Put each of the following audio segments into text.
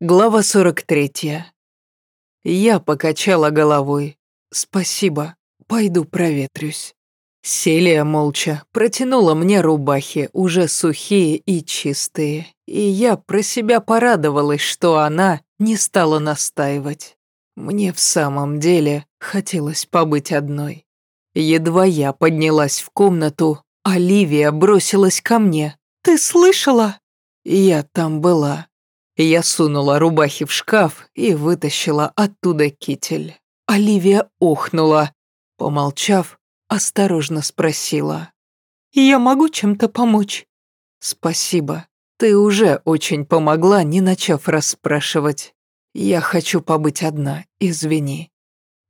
Глава 43. Я покачала головой. Спасибо, пойду проветрюсь. Селия молча протянула мне рубахи, уже сухие и чистые, и я про себя порадовалась, что она не стала настаивать. Мне в самом деле хотелось побыть одной. Едва я поднялась в комнату, Оливия бросилась ко мне. «Ты слышала?» Я там была. Я сунула рубахи в шкаф и вытащила оттуда китель. Оливия охнула. Помолчав, осторожно спросила. «Я могу чем-то помочь?» «Спасибо. Ты уже очень помогла, не начав расспрашивать. Я хочу побыть одна, извини».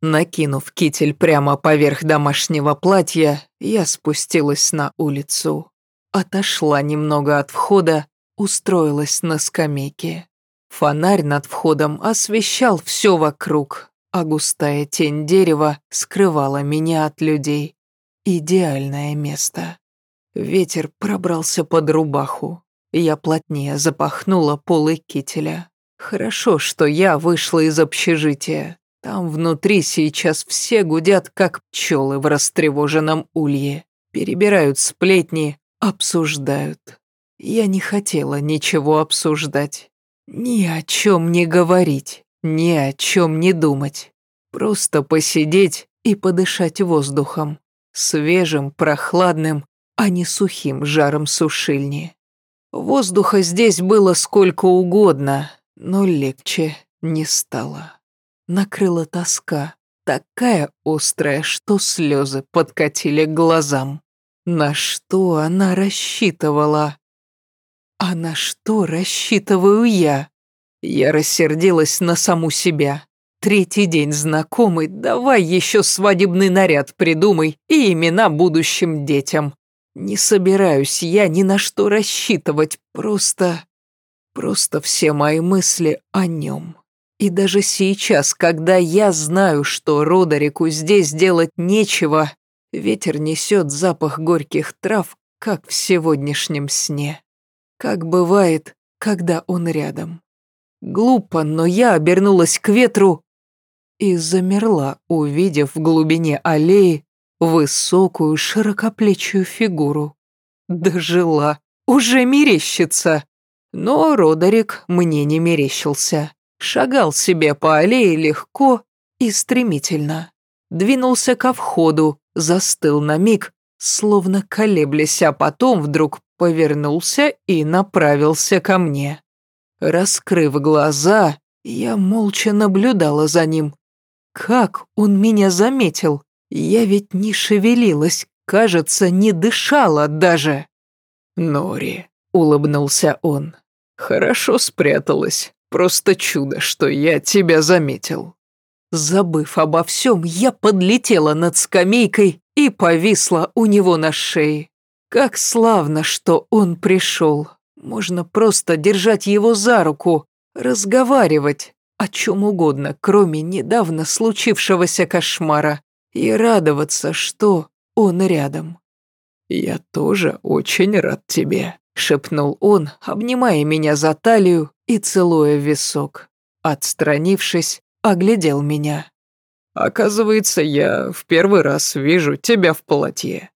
Накинув китель прямо поверх домашнего платья, я спустилась на улицу. Отошла немного от входа устроилась на скамейке. Фонарь над входом освещал все вокруг, а густая тень дерева скрывала меня от людей. Идеальное место. Ветер пробрался под рубаху. Я плотнее запахнула полы кителя. Хорошо, что я вышла из общежития. Там внутри сейчас все гудят, как пчелы в растревоженном улье. Перебирают сплетни, обсуждают. Я не хотела ничего обсуждать. Ни о чем не говорить, ни о чем не думать. Просто посидеть и подышать воздухом. Свежим, прохладным, а не сухим жаром сушильни. Воздуха здесь было сколько угодно, но легче не стало. Накрыла тоска, такая острая, что слезы подкатили к глазам. На что она рассчитывала? А на что рассчитываю я? Я рассердилась на саму себя. Третий день знакомый, давай еще свадебный наряд придумай и имена будущим детям. Не собираюсь я ни на что рассчитывать, просто... Просто все мои мысли о нем. И даже сейчас, когда я знаю, что Родерику здесь делать нечего, ветер несет запах горьких трав, как в сегодняшнем сне как бывает, когда он рядом. Глупо, но я обернулась к ветру и замерла, увидев в глубине аллеи высокую широкоплечую фигуру. Дожила, уже мерещится. Но Родерик мне не мерещился. Шагал себе по аллее легко и стремительно. Двинулся ко входу, застыл на миг, словно колеблясь, а потом вдруг повернулся и направился ко мне. Раскрыв глаза, я молча наблюдала за ним. Как он меня заметил? Я ведь не шевелилась, кажется, не дышала даже. «Нори», — улыбнулся он, — «хорошо спряталась. Просто чудо, что я тебя заметил». Забыв обо всем, я подлетела над скамейкой и повисла у него на шее. Как славно, что он пришел. Можно просто держать его за руку, разговаривать о чем угодно, кроме недавно случившегося кошмара, и радоваться, что он рядом. «Я тоже очень рад тебе», — шепнул он, обнимая меня за талию и целуя в висок. Отстранившись, оглядел меня. «Оказывается, я в первый раз вижу тебя в платье.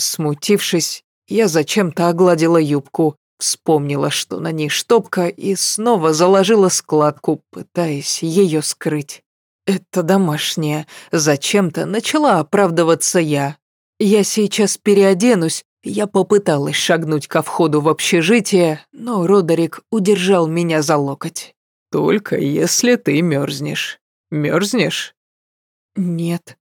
Смутившись, я зачем-то огладила юбку, вспомнила, что на ней штопка, и снова заложила складку, пытаясь ее скрыть. Это домашнее. Зачем-то начала оправдываться я. Я сейчас переоденусь. Я попыталась шагнуть ко входу в общежитие, но Родерик удержал меня за локоть. «Только если ты мерзнешь. Мерзнешь?» «Нет»,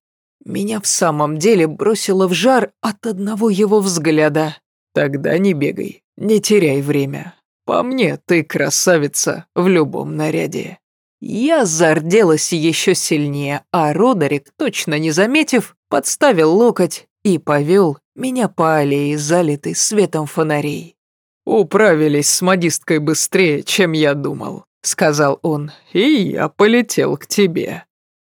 меня в самом деле бросило в жар от одного его взгляда. Тогда не бегай, не теряй время. По мне, ты красавица в любом наряде. Я зарделась еще сильнее, а Родерик, точно не заметив, подставил локоть и повел меня по аллее, залитой светом фонарей. «Управились с модисткой быстрее, чем я думал», — сказал он, — «и я полетел к тебе».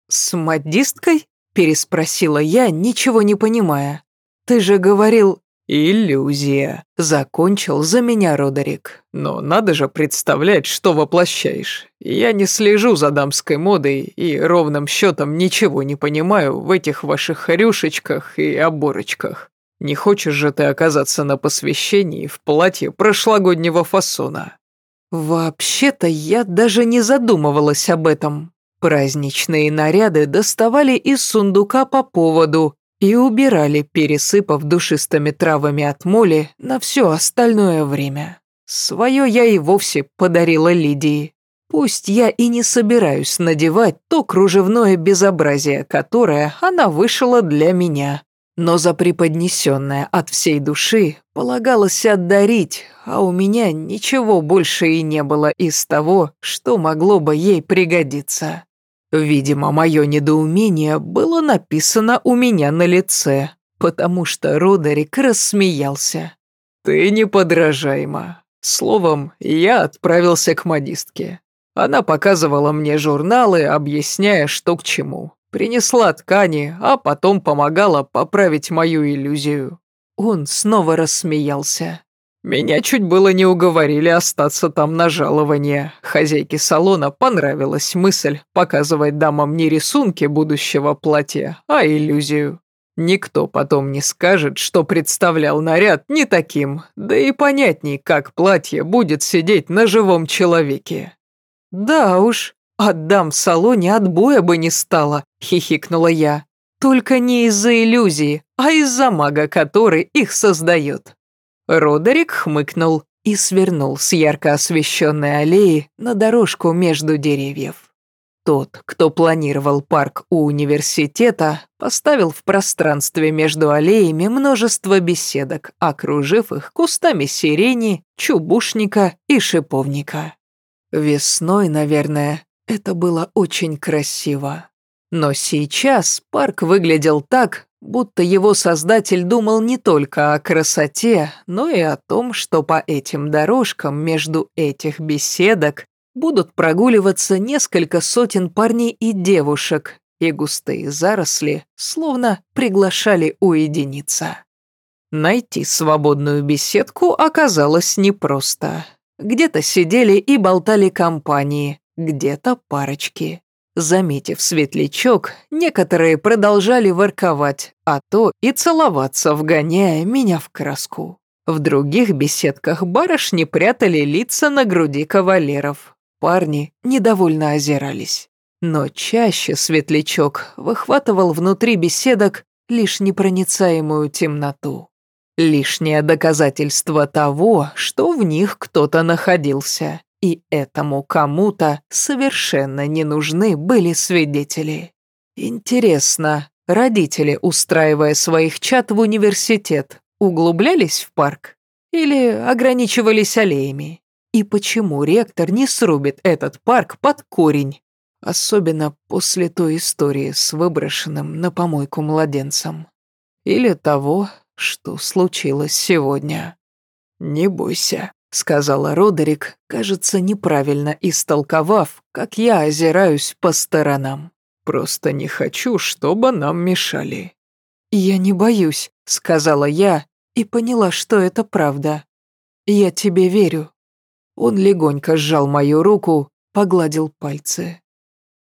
«С модисткой?» Переспросила я, ничего не понимая. «Ты же говорил...» «Иллюзия», — закончил за меня Родерик. «Но надо же представлять, что воплощаешь. Я не слежу за дамской модой и ровным счетом ничего не понимаю в этих ваших хорюшечках и оборочках. Не хочешь же ты оказаться на посвящении в платье прошлогоднего фасона?» «Вообще-то я даже не задумывалась об этом. Праздничные наряды доставали из сундука по поводу, и убирали, пересыпав душистыми травами от моли на все остальное время. Свое я и вовсе подарила Лидии. Пусть я и не собираюсь надевать то кружевное безобразие, которое она вышила для меня. Но за преподнесенное от всей души полагалось отдарить, а у меня ничего больше и не было из того, что могло бы ей пригодиться. Видимо, мое недоумение было написано у меня на лице, потому что Родерик рассмеялся. «Ты неподражаема. Словом, я отправился к модистке. Она показывала мне журналы, объясняя, что к чему. Принесла ткани, а потом помогала поправить мою иллюзию». Он снова рассмеялся. Меня чуть было не уговорили остаться там на жалование. Хозяйке салона понравилась мысль показывать дамам не рисунки будущего платья, а иллюзию. Никто потом не скажет, что представлял наряд не таким, да и понятней, как платье будет сидеть на живом человеке. «Да уж, отдам в салоне отбоя бы не стало», — хихикнула я. «Только не из-за иллюзии, а из-за мага, который их создает». Родерик хмыкнул и свернул с ярко освещенной аллеи на дорожку между деревьев. Тот, кто планировал парк у университета, поставил в пространстве между аллеями множество беседок, окружив их кустами сирени, чубушника и шиповника. Весной, наверное, это было очень красиво. Но сейчас парк выглядел так, будто его создатель думал не только о красоте, но и о том, что по этим дорожкам между этих беседок будут прогуливаться несколько сотен парней и девушек, и густые заросли словно приглашали уединиться. Найти свободную беседку оказалось непросто. Где-то сидели и болтали компании, где-то парочки. Заметив светлячок, некоторые продолжали ворковать, а то и целоваться, вгоняя меня в краску. В других беседках барышни прятали лица на груди кавалеров. Парни недовольно озирались. Но чаще светлячок выхватывал внутри беседок лишь непроницаемую темноту. Лишнее доказательство того, что в них кто-то находился. И этому кому-то совершенно не нужны были свидетели. Интересно, родители, устраивая своих чат в университет, углублялись в парк или ограничивались аллеями? И почему ректор не срубит этот парк под корень? Особенно после той истории с выброшенным на помойку младенцем. Или того, что случилось сегодня. Не бойся, сказала Родерик, кажется, неправильно истолковав, как я озираюсь по сторонам. Просто не хочу, чтобы нам мешали. Я не боюсь, сказала я и поняла, что это правда. Я тебе верю. Он легонько сжал мою руку, погладил пальцы.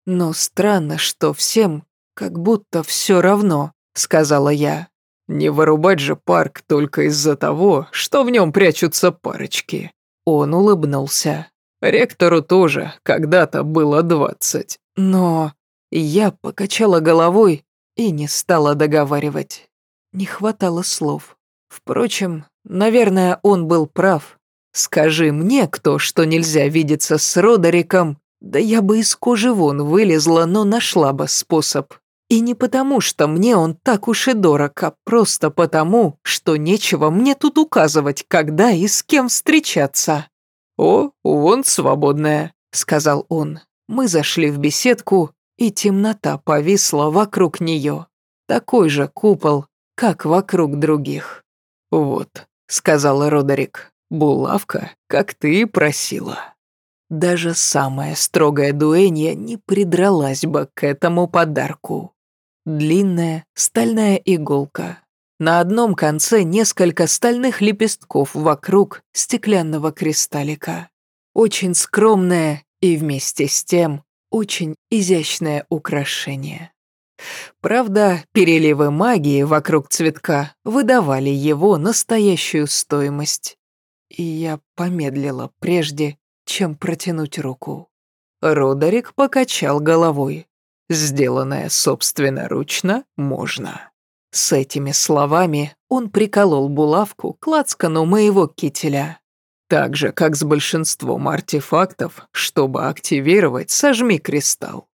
Но странно, что всем как будто все равно, сказала я. Не вырубать же парк только из-за того, что в нем прячутся парочки. Он улыбнулся. Ректору тоже когда-то было двадцать. Но я покачала головой и не стала договаривать. Не хватало слов. Впрочем, наверное, он был прав. Скажи мне кто, что нельзя видеться с Родериком, да я бы из кожи вон вылезла, но нашла бы способ. И не потому, что мне он так уж и дорог, а просто потому, что нечего мне тут указывать, когда и с кем встречаться. «О, вон свободная», — сказал он. Мы зашли в беседку, и темнота повисла вокруг нее. Такой же купол, как вокруг других. «Вот», — сказал Родерик, — «булавка, как ты и просила». Даже самая строгая дуэнья не придралась бы к этому подарку. Длинная стальная иголка. На одном конце несколько стальных лепестков вокруг стеклянного кристаллика. Очень скромное и вместе с тем очень изящное украшение. Правда, переливы магии вокруг цветка выдавали его настоящую стоимость. И я помедлила прежде, чем протянуть руку. Родерик покачал головой. «Сделанное собственноручно можно». С этими словами он приколол булавку к лацкану моего кителя. Так же, как с большинством артефактов, чтобы активировать, сожми кристалл.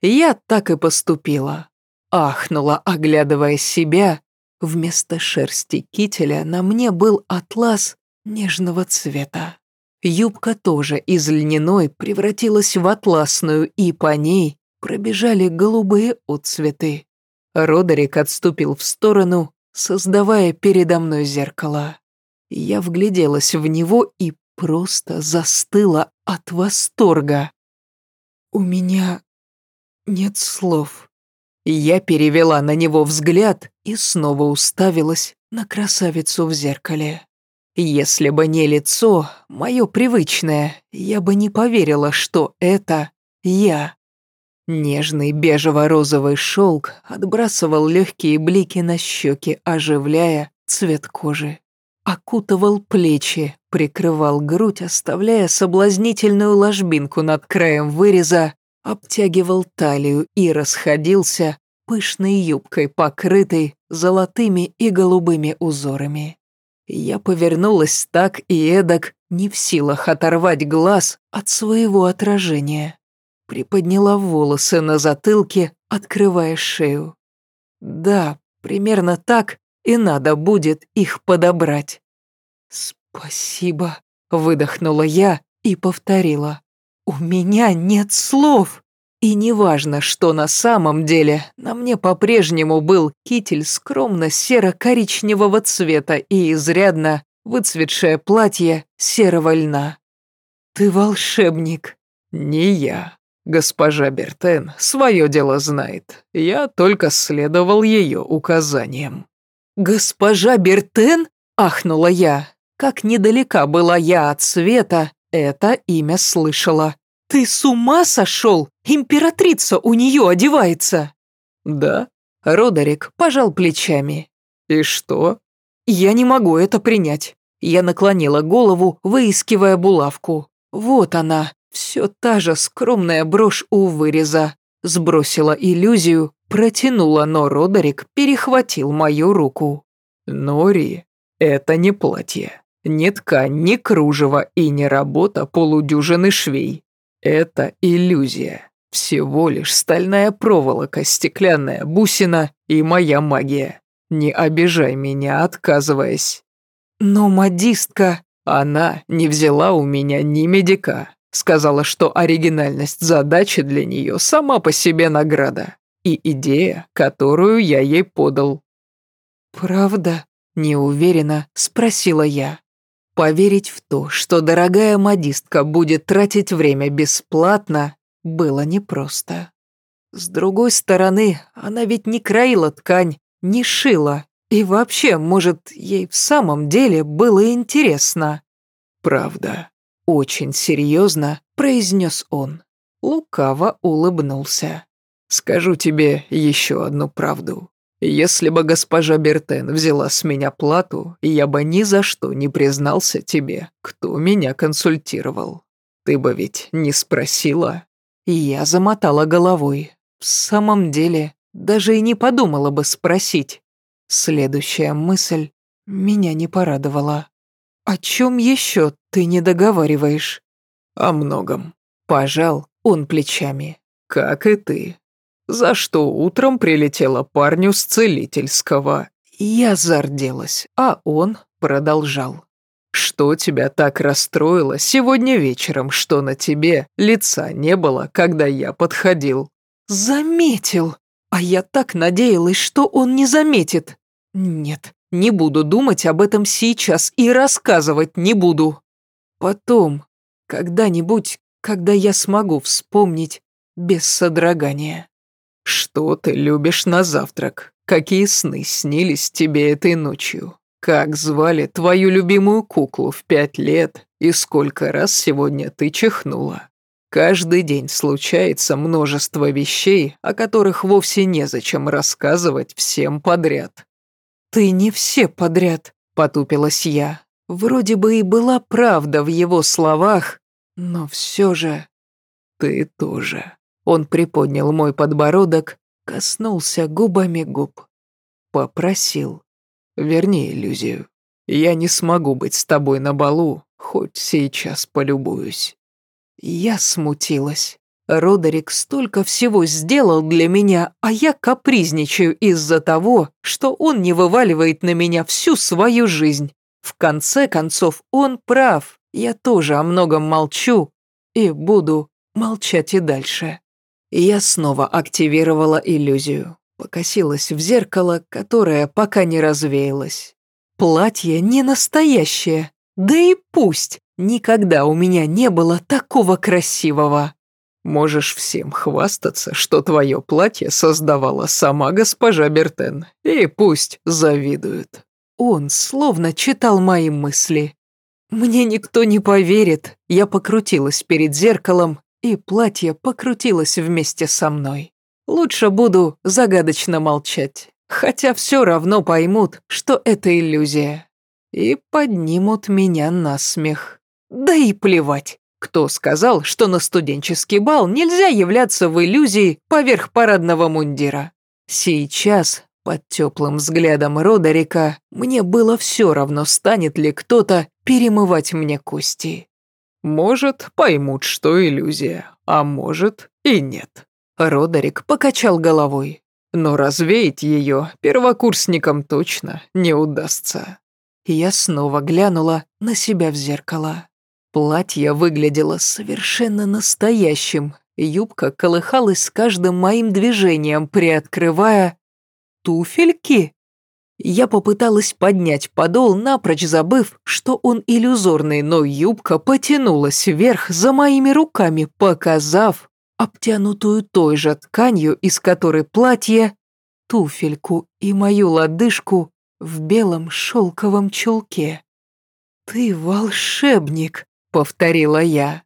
Я так и поступила. Ахнула, оглядывая себя. Вместо шерсти кителя на мне был атлас нежного цвета. Юбка тоже из льняной превратилась в атласную, и по ней пробежали голубые отцветы. Родерик отступил в сторону, создавая передо мной зеркало. Я вгляделась в него и просто застыла от восторга. «У меня нет слов». Я перевела на него взгляд и снова уставилась на красавицу в зеркале. Если бы не лицо, мое привычное, я бы не поверила, что это я. Нежный бежево-розовый шелк отбрасывал легкие блики на щеки, оживляя цвет кожи. Окутывал плечи, прикрывал грудь, оставляя соблазнительную ложбинку над краем выреза, обтягивал талию и расходился пышной юбкой, покрытой золотыми и голубыми узорами. Я повернулась так и эдак, не в силах оторвать глаз от своего отражения приподняла волосы на затылке, открывая шею. Да, примерно так и надо будет их подобрать. «Спасибо», — выдохнула я и повторила. «У меня нет слов!» И неважно, что на самом деле, на мне по-прежнему был китель скромно серо-коричневого цвета и изрядно выцветшее платье серого льна. «Ты волшебник!» «Не я», Госпожа Бертен свое дело знает. Я только следовал ее указаниям. «Госпожа Бертен?» – ахнула я. Как недалека была я от света, это имя слышала. «Ты с ума сошел? Императрица у нее одевается!» «Да?» – Родерик пожал плечами. «И что?» «Я не могу это принять». Я наклонила голову, выискивая булавку. «Вот она, все та же скромная брошь у выреза. Сбросила иллюзию, протянула, но Родерик перехватил мою руку. «Нори, это не платье, не ткань, не кружево и не работа полудюжины швей. Это иллюзия. Всего лишь стальная проволока, стеклянная бусина и моя магия. Не обижай меня, отказываясь». «Но модистка...» Она не взяла у меня ни медика, Сказала, что оригинальность задачи для нее сама по себе награда. И идея, которую я ей подал. «Правда?» – неуверенно спросила я. Поверить в то, что дорогая модистка будет тратить время бесплатно, было непросто. С другой стороны, она ведь не краила ткань, не шила, и вообще, может, ей в самом деле было интересно. «Правда», очень серьезно произнес он. Лукаво улыбнулся. «Скажу тебе еще одну правду. Если бы госпожа Бертен взяла с меня плату, я бы ни за что не признался тебе, кто меня консультировал. Ты бы ведь не спросила?» Я замотала головой. В самом деле, даже и не подумала бы спросить. Следующая мысль меня не порадовала. «О чем еще ты не договариваешь?» «О многом». Пожал он плечами. «Как и ты. За что утром прилетела парню с целительского?» Я зарделась, а он продолжал. «Что тебя так расстроило сегодня вечером, что на тебе лица не было, когда я подходил?» «Заметил! А я так надеялась, что он не заметит. Нет, не буду думать об этом сейчас и рассказывать не буду. Потом, когда-нибудь, когда я смогу вспомнить без содрогания. Что ты любишь на завтрак? какие сны снились тебе этой ночью? Как звали твою любимую куклу в пять лет и сколько раз сегодня ты чихнула? Каждый день случается множество вещей, о которых вовсе незачем рассказывать всем подряд. «Ты не все подряд», — потупилась я. Вроде бы и была правда в его словах, но все же... «Ты тоже». Он приподнял мой подбородок, коснулся губами губ. Попросил. Верни иллюзию. Я не смогу быть с тобой на балу, хоть сейчас полюбуюсь. Я смутилась. Родерик столько всего сделал для меня, а я капризничаю из-за того, что он не вываливает на меня всю свою жизнь. В конце концов, он прав. Я тоже о многом молчу и буду молчать и дальше. Я снова активировала иллюзию. Покосилась в зеркало, которое пока не развеялось. Платье не настоящее. Да и пусть. Никогда у меня не было такого красивого. Можешь всем хвастаться, что твое платье создавала сама госпожа Бертен, и пусть завидуют. Он словно читал мои мысли. Мне никто не поверит. Я покрутилась перед зеркалом, и платье покрутилось вместе со мной. Лучше буду загадочно молчать, хотя все равно поймут, что это иллюзия. И поднимут меня на смех. Да и плевать. Кто сказал, что на студенческий бал нельзя являться в иллюзии поверх парадного мундира? Сейчас, под теплым взглядом Родерика, мне было все равно, станет ли кто-то перемывать мне кости. Может, поймут, что иллюзия, а может и нет. Родерик покачал головой. Но развеять ее первокурсникам точно не удастся. Я снова глянула на себя в зеркало. Платье выглядело совершенно настоящим. Юбка колыхалась с каждым моим движением, приоткрывая... Туфельки? Я попыталась поднять подол, напрочь забыв, что он иллюзорный, но юбка потянулась вверх за моими руками, показав обтянутую той же тканью, из которой платье, туфельку и мою лодыжку в белом шелковом чулке. «Ты волшебник!» Повторила я.